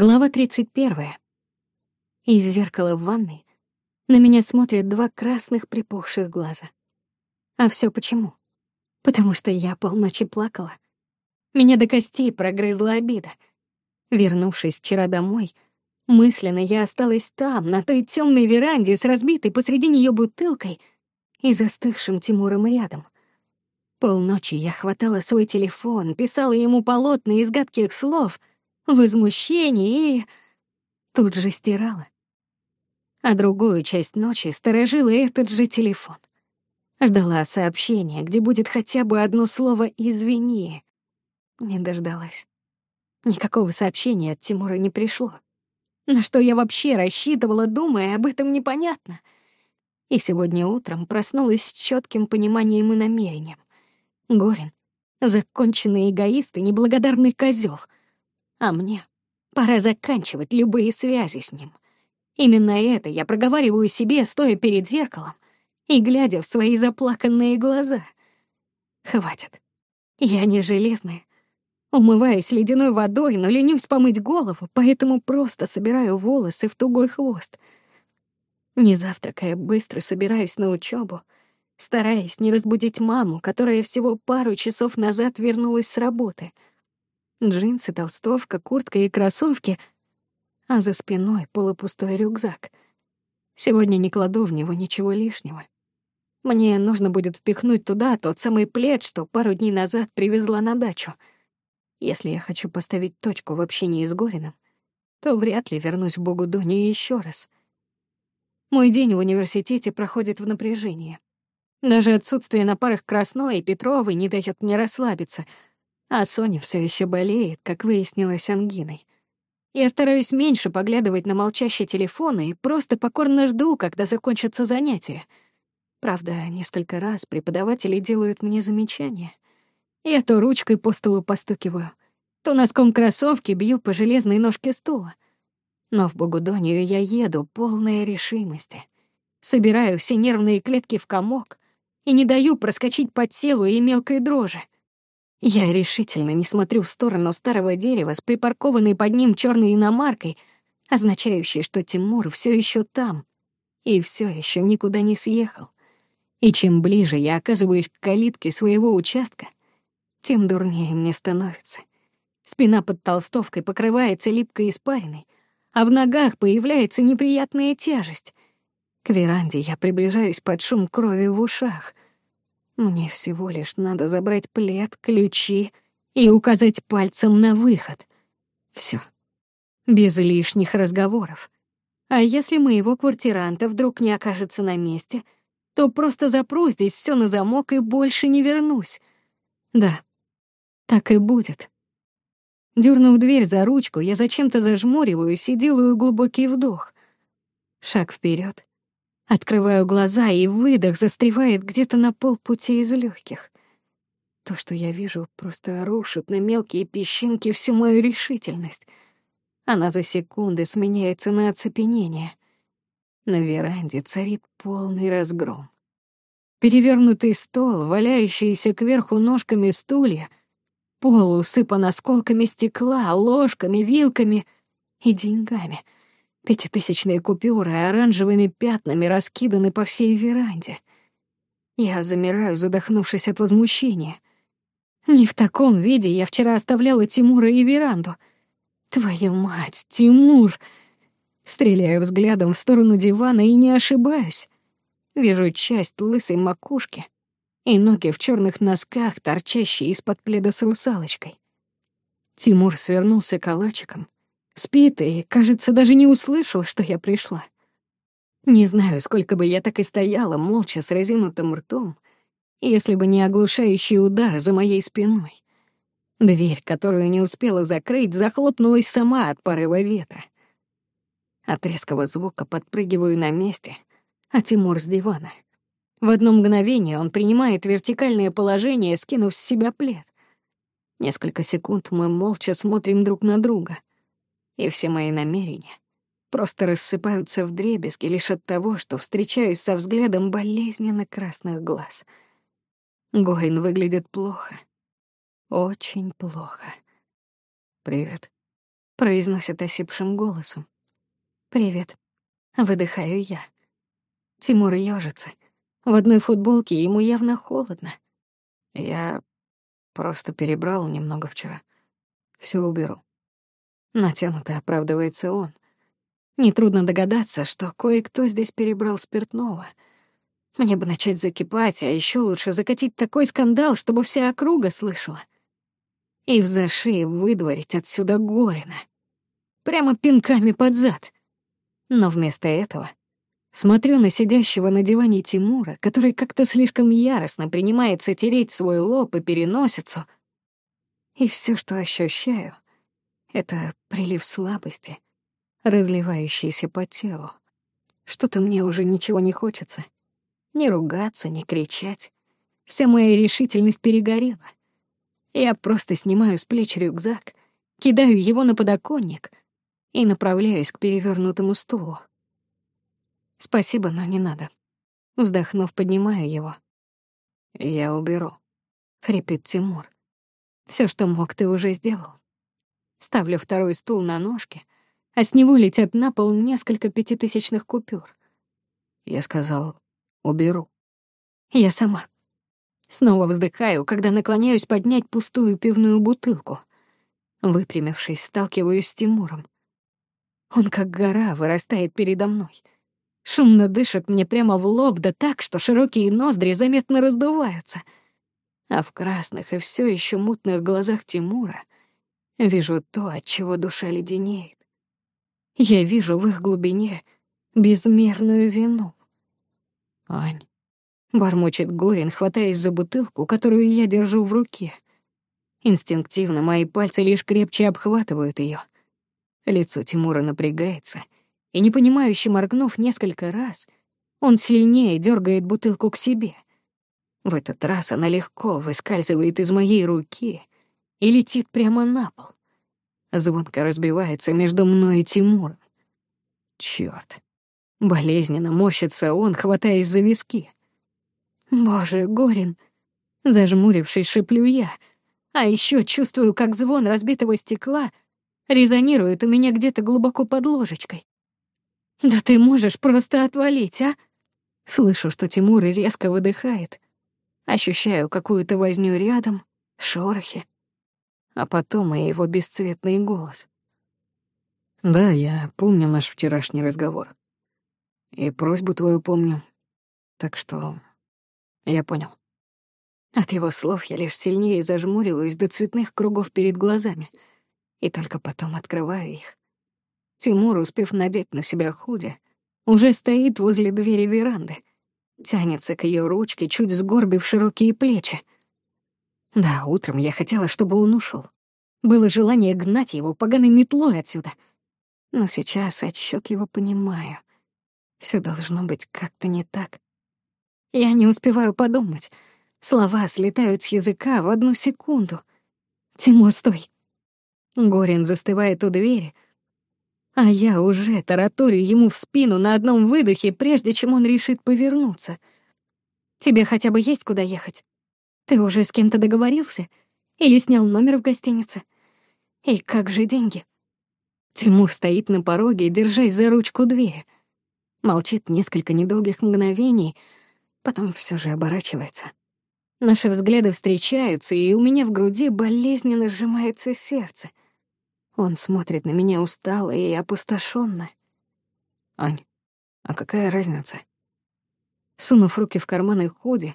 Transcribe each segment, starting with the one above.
Глава 31. Из зеркала в ванной на меня смотрят два красных припухших глаза. А все почему? Потому что я полночи плакала. Меня до костей прогрызла обида. Вернувшись вчера домой, мысленно я осталась там, на той темной веранде с разбитой посреди нее бутылкой и застывшим Тимуром рядом. Полночи я хватала свой телефон, писала ему полотна из гадких слов — возмущение и... Тут же стирала. А другую часть ночи сторожила этот же телефон. Ждала сообщения, где будет хотя бы одно слово «извини». Не дождалась. Никакого сообщения от Тимура не пришло. На что я вообще рассчитывала, думая об этом непонятно. И сегодня утром проснулась с четким пониманием и намерением. Горин — законченный эгоист и неблагодарный козел — а мне пора заканчивать любые связи с ним. Именно это я проговариваю себе, стоя перед зеркалом и глядя в свои заплаканные глаза. Хватит. Я не железная. Умываюсь ледяной водой, но ленюсь помыть голову, поэтому просто собираю волосы в тугой хвост. Не завтракая, быстро собираюсь на учебу, стараясь не разбудить маму, которая всего пару часов назад вернулась с работы — Джинсы, толстовка, куртка и кроссовки, а за спиной полупустой рюкзак. Сегодня не кладу в него ничего лишнего. Мне нужно будет впихнуть туда тот самый плед, что пару дней назад привезла на дачу. Если я хочу поставить точку в общении с Гориным, то вряд ли вернусь в Богудоню еще раз. Мой день в университете проходит в напряжении. Даже отсутствие на парах Красной и Петровой не дает мне расслабиться — а Соня все еще болеет, как выяснилось, ангиной. Я стараюсь меньше поглядывать на молчащие телефоны и просто покорно жду, когда закончатся занятия. Правда, несколько раз преподаватели делают мне замечания. Я то ручкой по столу постукиваю, то носком кроссовки бью по железной ножке стула. Но в Богудонию я еду, полная решимости. Собираю все нервные клетки в комок и не даю проскочить под телу и мелкой дрожи. Я решительно не смотрю в сторону старого дерева с припаркованной под ним черной иномаркой, означающей, что Тимур все еще там и все еще никуда не съехал. И чем ближе я оказываюсь к калитке своего участка, тем дурнее мне становится. Спина под толстовкой покрывается липкой испариной, а в ногах появляется неприятная тяжесть. К веранде я приближаюсь под шум крови в ушах — мне всего лишь надо забрать плед, ключи и указать пальцем на выход. Все. Без лишних разговоров. А если моего квартиранта вдруг не окажется на месте, то просто запру здесь все на замок и больше не вернусь. Да, так и будет. Дернув дверь за ручку, я зачем-то зажмуриваюсь и делаю глубокий вдох. Шаг вперед, Открываю глаза, и выдох застревает где-то на полпути из легких. То, что я вижу, просто рушит на мелкие песчинки всю мою решительность. Она за секунды сменяется на оцепенение. На веранде царит полный разгром. Перевернутый стол, валяющиеся кверху ножками стулья, пол усыпан осколками стекла, ложками, вилками и деньгами — Пятитысячные купюры оранжевыми пятнами раскиданы по всей веранде. Я замираю, задохнувшись от возмущения. Не в таком виде я вчера оставляла Тимура и веранду. Твою мать, Тимур! Стреляю взглядом в сторону дивана и не ошибаюсь. Вижу часть лысой макушки и ноги в черных носках, торчащие из-под пледа с русалочкой. Тимур свернулся калачиком, Спит и, кажется, даже не услышал, что я пришла. Не знаю, сколько бы я так и стояла, молча с разинутым ртом, если бы не оглушающий удар за моей спиной. Дверь, которую не успела закрыть, захлопнулась сама от порыва ветра. От резкого звука подпрыгиваю на месте, а Тимур с дивана. В одно мгновение он принимает вертикальное положение, скинув с себя плед. Несколько секунд мы молча смотрим друг на друга и все мои намерения просто рассыпаются в дребезги лишь от того, что встречаюсь со взглядом болезненно красных глаз. Горин выглядит плохо. Очень плохо. «Привет», произносит осипшим голосом. «Привет». Выдыхаю я. Тимур ёжится. В одной футболке ему явно холодно. Я просто перебрал немного вчера. Все уберу. Натянуто оправдывается он. Нетрудно догадаться, что кое-кто здесь перебрал спиртного. Мне бы начать закипать, а еще лучше закатить такой скандал, чтобы вся округа слышала. И в заши выдворить отсюда Горина. Прямо пинками под зад. Но вместо этого смотрю на сидящего на диване Тимура, который как-то слишком яростно принимается тереть свой лоб и переносицу. И все, что ощущаю — это прилив слабости, разливающийся по телу. Что-то мне уже ничего не хочется. Ни ругаться, ни кричать. Вся моя решительность перегорела. Я просто снимаю с плеч рюкзак, кидаю его на подоконник и направляюсь к перевернутому стулу. Спасибо, но не надо. Вздохнув, поднимаю его. Я уберу, хрипит Тимур. Все, что мог, ты уже сделал. Ставлю второй стул на ножки, а с него летят на пол несколько пятитысячных купюр. Я сказал, уберу. Я сама. Снова вздыхаю, когда наклоняюсь поднять пустую пивную бутылку. Выпрямившись, сталкиваюсь с Тимуром. Он как гора вырастает передо мной. Шумно дышит мне прямо в лоб, да так, что широкие ноздри заметно раздуваются. А в красных и все еще мутных глазах Тимура Вижу то, от чего душа леденеет. Я вижу в их глубине безмерную вину. Ань, бормочет Горин, хватаясь за бутылку, которую я держу в руке. Инстинктивно мои пальцы лишь крепче обхватывают ее. Лицо Тимура напрягается, и, непонимающе моргнув несколько раз, он сильнее дергает бутылку к себе. В этот раз она легко выскальзывает из моей руки — и летит прямо на пол. Звонко разбивается между мной и Тимуром. Чёрт. Болезненно морщится он, хватаясь за виски. Боже, Горин. Зажмурившись, шиплю я. А еще чувствую, как звон разбитого стекла резонирует у меня где-то глубоко под ложечкой. Да ты можешь просто отвалить, а? Слышу, что Тимур резко выдыхает. Ощущаю какую-то возню рядом, шорохи а потом и его бесцветный голос. «Да, я помню наш вчерашний разговор. И просьбу твою помню. Так что я понял». От его слов я лишь сильнее зажмуриваюсь до цветных кругов перед глазами и только потом открываю их. Тимур, успев надеть на себя худи, уже стоит возле двери веранды, тянется к ее ручке, чуть сгорбив широкие плечи. Да, утром я хотела, чтобы он ушел. Было желание гнать его поганой метлой отсюда. Но сейчас отчетливо понимаю. Все должно быть как-то не так. Я не успеваю подумать. Слова слетают с языка в одну секунду. «Тимур, стой!» Горин застывает у двери, а я уже тараторю ему в спину на одном выдохе, прежде чем он решит повернуться. «Тебе хотя бы есть куда ехать?» Ты уже с кем-то договорился? Или снял номер в гостинице? И как же деньги? Тимур стоит на пороге, держась за ручку двери. Молчит несколько недолгих мгновений, потом все же оборачивается. Наши взгляды встречаются, и у меня в груди болезненно сжимается сердце. Он смотрит на меня устало и опустошенно. «Ань, а какая разница?» Сунув руки в карманы худи,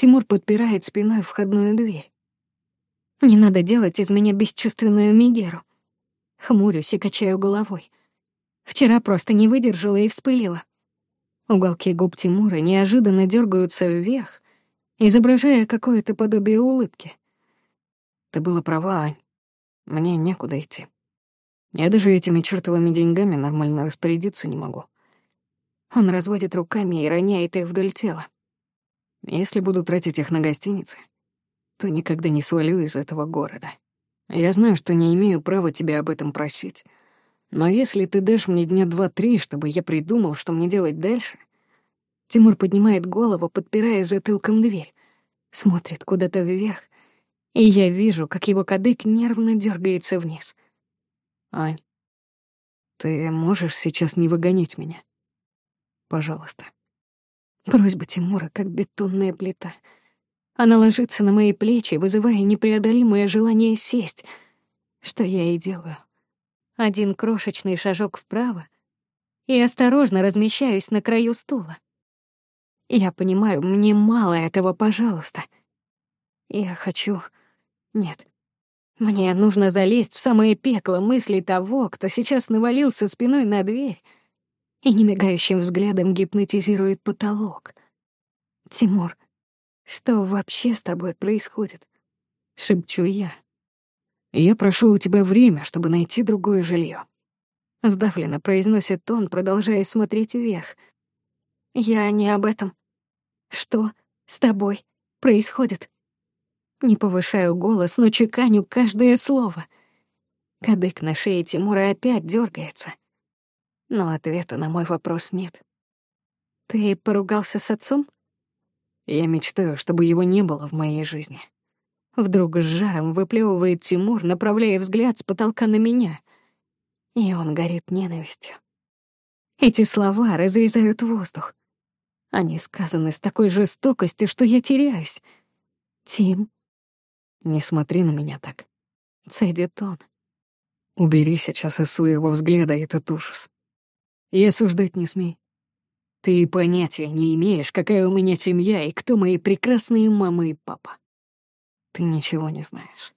Тимур подпирает спиной входную дверь. Не надо делать из меня бесчувственную Мигеру. Хмурюсь и качаю головой. Вчера просто не выдержала и вспылила. Уголки губ Тимура неожиданно дергаются вверх, изображая какое-то подобие улыбки. Ты была права, Ань. Мне некуда идти. Я даже этими чертовыми деньгами нормально распорядиться не могу. Он разводит руками и роняет их вдоль тела. Если буду тратить их на гостиницы, то никогда не свалю из этого города. Я знаю, что не имею права тебя об этом просить. Но если ты дашь мне дня два-три, чтобы я придумал, что мне делать дальше... Тимур поднимает голову, подпирая затылком дверь. Смотрит куда-то вверх, и я вижу, как его кадык нервно дергается вниз. Ань, ты можешь сейчас не выгонять меня? Пожалуйста. Просьба Тимура, как бетонная плита. Она ложится на мои плечи, вызывая непреодолимое желание сесть, что я и делаю. Один крошечный шажок вправо, и осторожно размещаюсь на краю стула. Я понимаю, мне мало этого, пожалуйста. Я хочу... Нет. Мне нужно залезть в самое пекло мыслей того, кто сейчас навалился спиной на дверь и немигающим взглядом гипнотизирует потолок. «Тимур, что вообще с тобой происходит?» — шепчу я. «Я прошу у тебя время, чтобы найти другое жилье. Сдавленно произносит он, продолжая смотреть вверх. «Я не об этом. Что с тобой происходит?» Не повышаю голос, но чеканю каждое слово. Кадык на шее Тимура опять дергается. Но ответа на мой вопрос нет. «Ты поругался с отцом?» Я мечтаю, чтобы его не было в моей жизни. Вдруг с жаром выплевывает Тимур, направляя взгляд с потолка на меня. И он горит ненавистью. Эти слова разрезают воздух. Они сказаны с такой жестокостью, что я теряюсь. «Тим...» «Не смотри на меня так», — цедит он. «Убери сейчас из своего взгляда этот ужас. И осуждать не смей. Ты понятия не имеешь, какая у меня семья и кто мои прекрасные мама и папа. Ты ничего не знаешь».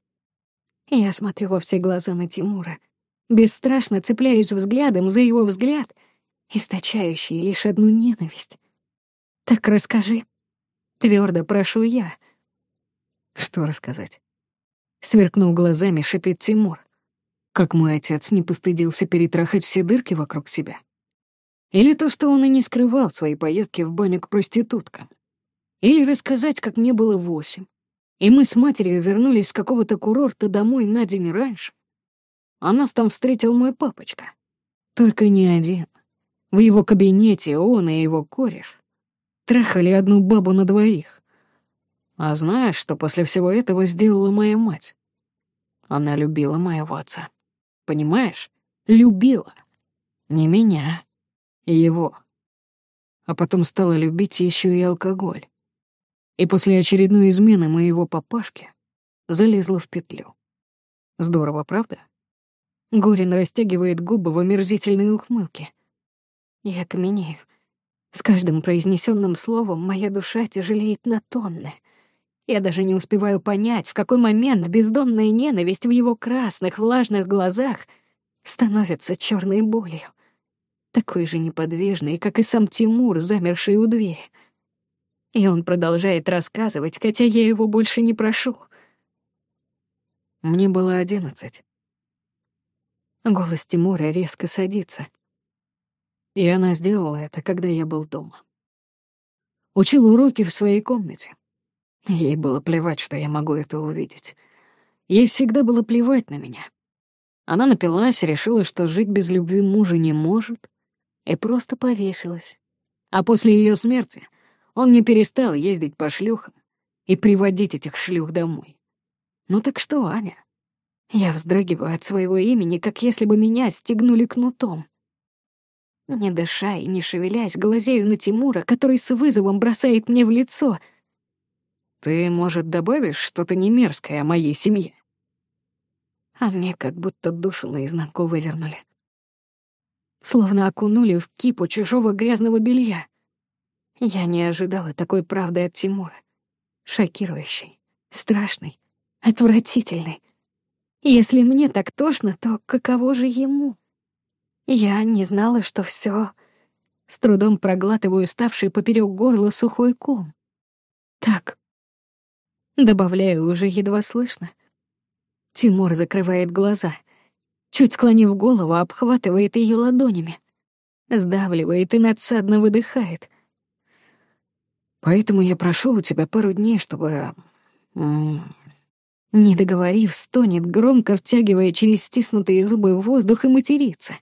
Я смотрю во все глаза на Тимура, бесстрашно цепляюсь взглядом за его взгляд, источающий лишь одну ненависть. «Так расскажи». Твердо прошу я. «Что рассказать?» Сверкнув глазами, шипит Тимур. Как мой отец не постыдился перетрахать все дырки вокруг себя. Или то, что он и не скрывал свои поездки в баню к проституткам. Или рассказать, как мне было восемь, и мы с матерью вернулись с какого-то курорта домой на день раньше. А нас там встретил мой папочка. Только не один. В его кабинете он и его кореш трахали одну бабу на двоих. А знаешь, что после всего этого сделала моя мать? Она любила моего отца. Понимаешь? Любила. Не меня. Его. А потом стала любить еще и алкоголь. И после очередной измены моего папашки залезла в петлю. Здорово, правда? Горин растягивает губы в омерзительной ухмылке. Я каменею. С каждым произнесенным словом моя душа тяжелеет на тонны. Я даже не успеваю понять, в какой момент бездонная ненависть в его красных, влажных глазах становится черной болью. Такой же неподвижный, как и сам Тимур, замерший у двери. И он продолжает рассказывать, хотя я его больше не прошу. Мне было одиннадцать. Голос Тимура резко садится. И она сделала это, когда я был дома. Учил уроки в своей комнате. Ей было плевать, что я могу это увидеть. Ей всегда было плевать на меня. Она напилась, решила, что жить без любви мужа не может, и просто повесилась. А после ее смерти он не перестал ездить по шлюхам и приводить этих шлюх домой. Ну так что, Аня? Я вздрагиваю от своего имени, как если бы меня стегнули кнутом. Не дыша и не шевелясь, глазею на Тимура, который с вызовом бросает мне в лицо — ты, может, добавишь что-то не мерзкое о моей семье? А мне как будто душу наизнанку вывернули. Словно окунули в кипу чужого грязного белья. Я не ожидала такой правды от Тимура. Шокирующей, страшной, отвратительной. Если мне так тошно, то каково же ему? Я не знала, что все. С трудом проглатываю ставший поперек горла сухой ком. Так Добавляю уже едва слышно. Тимур закрывает глаза. Чуть склонив голову, обхватывает ее ладонями. Сдавливает и надсадно выдыхает. Поэтому я прошу у тебя пару дней, чтобы... Не договорив, стонет, громко втягивая через стиснутые зубы воздух и матерится.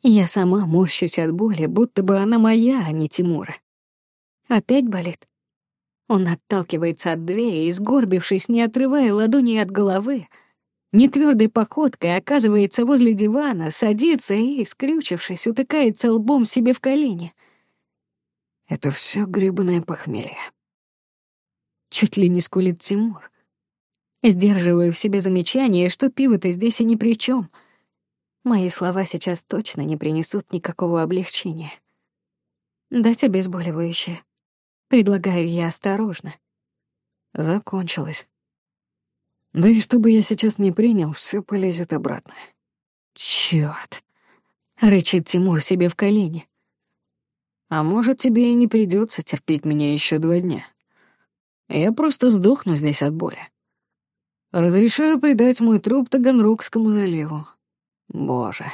Я сама морщусь от боли, будто бы она моя, а не Тимура. Опять болит? Он отталкивается от двери и, сгорбившись, не отрывая ладони от головы, нетвёрдой походкой оказывается возле дивана, садится и, скрючившись, утыкается лбом себе в колени. Это все гребаное похмелье. Чуть ли не скулит Тимур. Сдерживаю в себе замечание, что пиво-то здесь и ни при чем. Мои слова сейчас точно не принесут никакого облегчения. Дать обезболивающее. Предлагаю я осторожно. Закончилось. Да и что бы я сейчас не принял, все полезет обратно. Чёрт! Рычит Тимур себе в колени. А может, тебе и не придется терпеть меня еще два дня. Я просто сдохну здесь от боли. Разрешаю предать мой труп Таганрогскому заливу. Боже.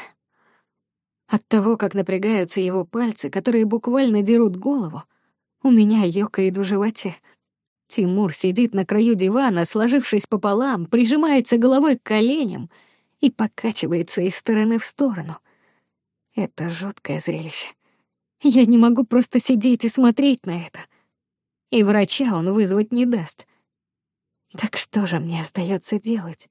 От того, как напрягаются его пальцы, которые буквально дерут голову, у меня ёкает в животе. Тимур сидит на краю дивана, сложившись пополам, прижимается головой к коленям и покачивается из стороны в сторону. Это жуткое зрелище. Я не могу просто сидеть и смотреть на это. И врача он вызвать не даст. Так что же мне остается делать?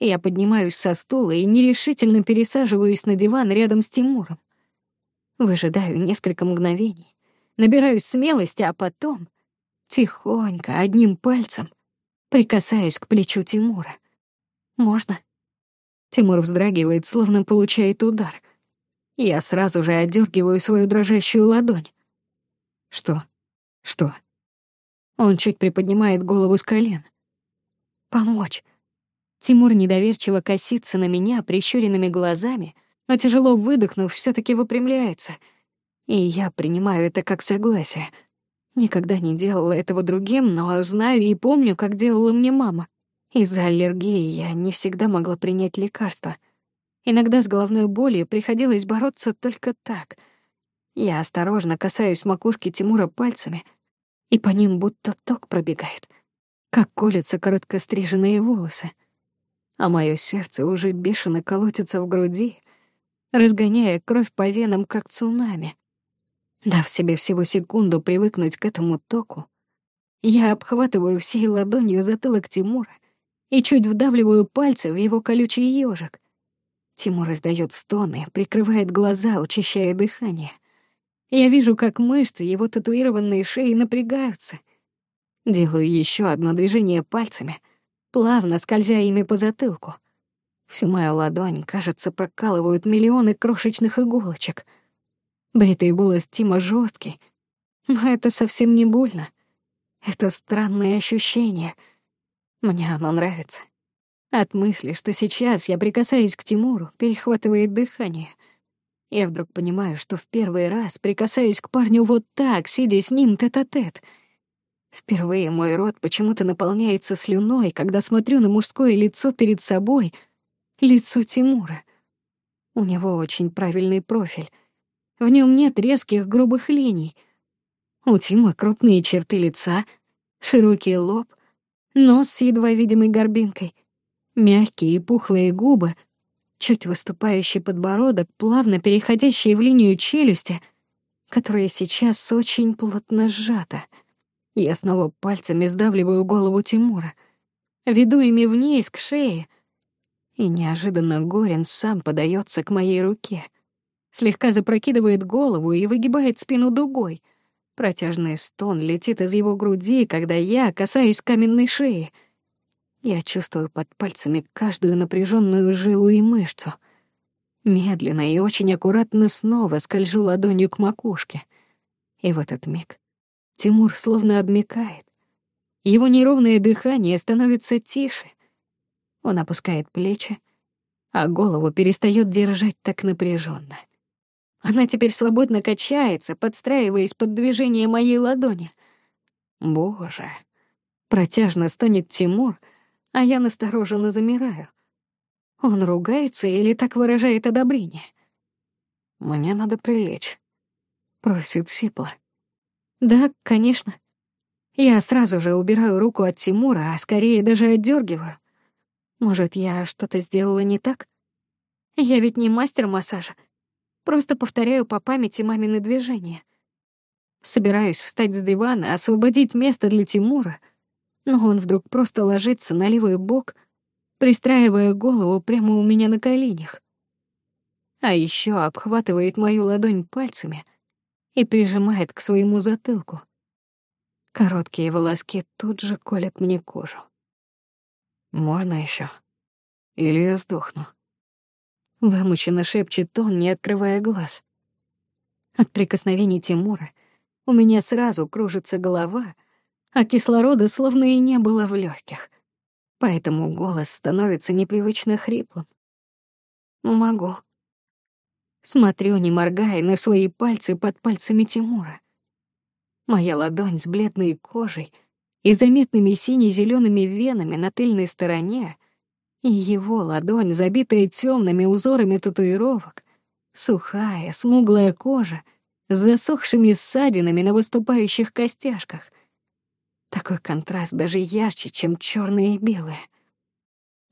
Я поднимаюсь со стула и нерешительно пересаживаюсь на диван рядом с Тимуром. Выжидаю несколько мгновений, набираюсь смелости, а потом тихонько одним пальцем прикасаюсь к плечу Тимура. Можно? Тимур вздрагивает, словно получает удар. Я сразу же отдергиваю свою дрожащую ладонь. Что? Что? Он чуть приподнимает голову с колен. Помочь. Тимур недоверчиво косится на меня прищуренными глазами, но тяжело выдохнув, все таки выпрямляется. И я принимаю это как согласие. Никогда не делала этого другим, но знаю и помню, как делала мне мама. Из-за аллергии я не всегда могла принять лекарства. Иногда с головной болью приходилось бороться только так. Я осторожно касаюсь макушки Тимура пальцами, и по ним будто ток пробегает, как колются короткостриженные волосы. А мое сердце уже бешено колотится в груди, разгоняя кровь по венам, как цунами. Дав себе всего секунду привыкнуть к этому току, я обхватываю всей ладонью затылок Тимура и чуть вдавливаю пальцы в его колючий ежик. Тимур издает стоны, прикрывает глаза, учащая дыхание. Я вижу, как мышцы его татуированной шеи напрягаются. Делаю еще одно движение пальцами, плавно скользя ими по затылку. Всю мою ладонь, кажется, прокалывают миллионы крошечных иголочек. Бритый волос Тима жесткий, но это совсем не больно. Это странное ощущение. Мне оно нравится. От мысли, что сейчас я прикасаюсь к Тимуру, перехватывает дыхание. Я вдруг понимаю, что в первый раз прикасаюсь к парню вот так, сидя с ним тет-а-тет. Впервые мой рот почему-то наполняется слюной, когда смотрю на мужское лицо перед собой, лицо Тимура. У него очень правильный профиль. В нем нет резких грубых линий. У Тима крупные черты лица, широкий лоб, нос с едва видимой горбинкой — Мягкие и пухлые губы, чуть выступающий подбородок, плавно переходящие в линию челюсти, которая сейчас очень плотно сжата. Я снова пальцами сдавливаю голову Тимура, веду ими вниз к шее, и неожиданно Горин сам подается к моей руке, слегка запрокидывает голову и выгибает спину дугой. Протяжный стон летит из его груди, когда я касаюсь каменной шеи — я чувствую под пальцами каждую напряженную жилу и мышцу. Медленно и очень аккуратно снова скольжу ладонью к макушке. И в этот миг Тимур словно обмикает. Его неровное дыхание становится тише. Он опускает плечи, а голову перестает держать так напряженно. Она теперь свободно качается, подстраиваясь под движение моей ладони. Боже! Протяжно стонет Тимур — а я настороженно замираю. Он ругается или так выражает одобрение? «Мне надо прилечь», — просит Сипла. «Да, конечно». Я сразу же убираю руку от Тимура, а скорее даже отдергиваю. Может, я что-то сделала не так? Я ведь не мастер массажа. Просто повторяю по памяти мамины движения. Собираюсь встать с дивана, освободить место для Тимура — но он вдруг просто ложится на левый бок, пристраивая голову прямо у меня на коленях. А еще обхватывает мою ладонь пальцами и прижимает к своему затылку. Короткие волоски тут же колят мне кожу. «Можно еще? Или я сдохну?» Вымученно шепчет он, не открывая глаз. От прикосновений Тимура у меня сразу кружится голова, а кислорода словно и не было в легких, поэтому голос становится непривычно хриплым. Могу. Смотрю, не моргая, на свои пальцы под пальцами Тимура. Моя ладонь с бледной кожей и заметными сине зелеными венами на тыльной стороне, и его ладонь, забитая темными узорами татуировок, сухая, смуглая кожа с засохшими ссадинами на выступающих костяшках. Такой контраст даже ярче, чем черное и белое.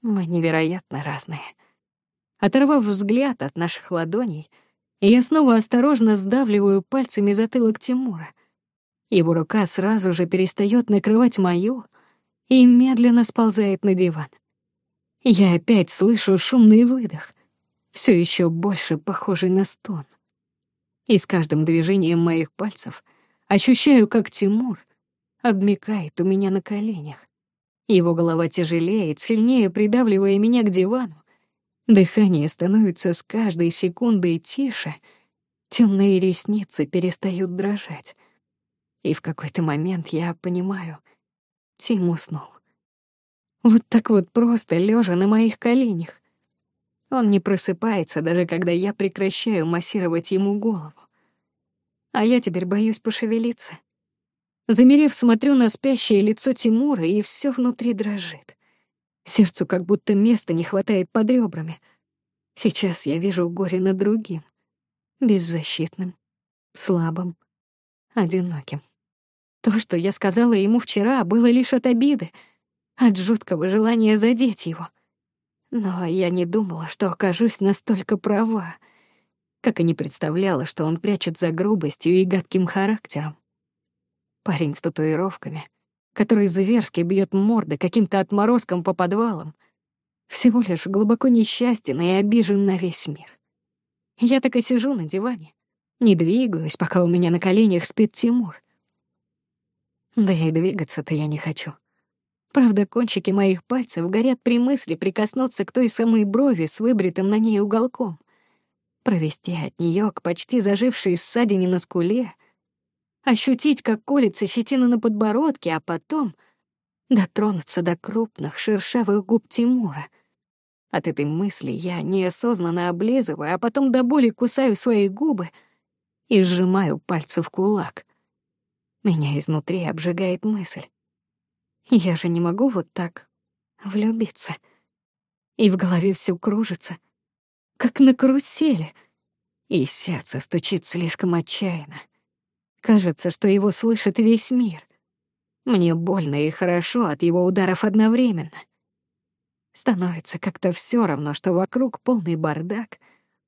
Мы невероятно разные. Оторвав взгляд от наших ладоней, я снова осторожно сдавливаю пальцами затылок Тимура — его рука сразу же перестает накрывать мою и медленно сползает на диван. Я опять слышу шумный выдох, все еще больше похожий на стон. И с каждым движением моих пальцев ощущаю, как Тимур обмикает у меня на коленях. Его голова тяжелеет, сильнее придавливая меня к дивану. Дыхание становится с каждой секундой тише, темные ресницы перестают дрожать. И в какой-то момент я понимаю, Тим уснул. Вот так вот просто лежа на моих коленях. Он не просыпается, даже когда я прекращаю массировать ему голову. А я теперь боюсь пошевелиться. Замерев, смотрю на спящее лицо Тимура, и все внутри дрожит. Сердцу как будто места не хватает под ребрами. Сейчас я вижу горе над другим, беззащитным, слабым, одиноким. То, что я сказала ему вчера, было лишь от обиды, от жуткого желания задеть его. Но я не думала, что окажусь настолько права, как и не представляла, что он прячет за грубостью и гадким характером. Парень с татуировками, который зверски бьет морды каким-то отморозком по подвалам, всего лишь глубоко несчастен и обижен на весь мир. Я так и сижу на диване, не двигаюсь, пока у меня на коленях спит Тимур — да и двигаться-то я не хочу. Правда, кончики моих пальцев горят при мысли прикоснуться к той самой брови с выбритым на ней уголком, провести от нее к почти зажившей ссадине на скуле, ощутить, как колется щетина на подбородке, а потом дотронуться до крупных шершавых губ Тимура. От этой мысли я неосознанно облизываю, а потом до боли кусаю свои губы и сжимаю пальцы в кулак — меня изнутри обжигает мысль. Я же не могу вот так влюбиться. И в голове все кружится, как на карусели. И сердце стучит слишком отчаянно. Кажется, что его слышит весь мир. Мне больно и хорошо от его ударов одновременно. Становится как-то все равно, что вокруг полный бардак,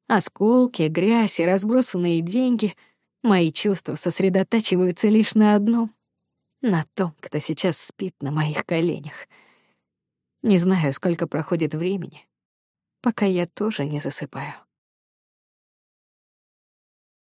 осколки, грязь и разбросанные деньги — Мои чувства сосредотачиваются лишь на одном — на том, кто сейчас спит на моих коленях. Не знаю, сколько проходит времени, пока я тоже не засыпаю.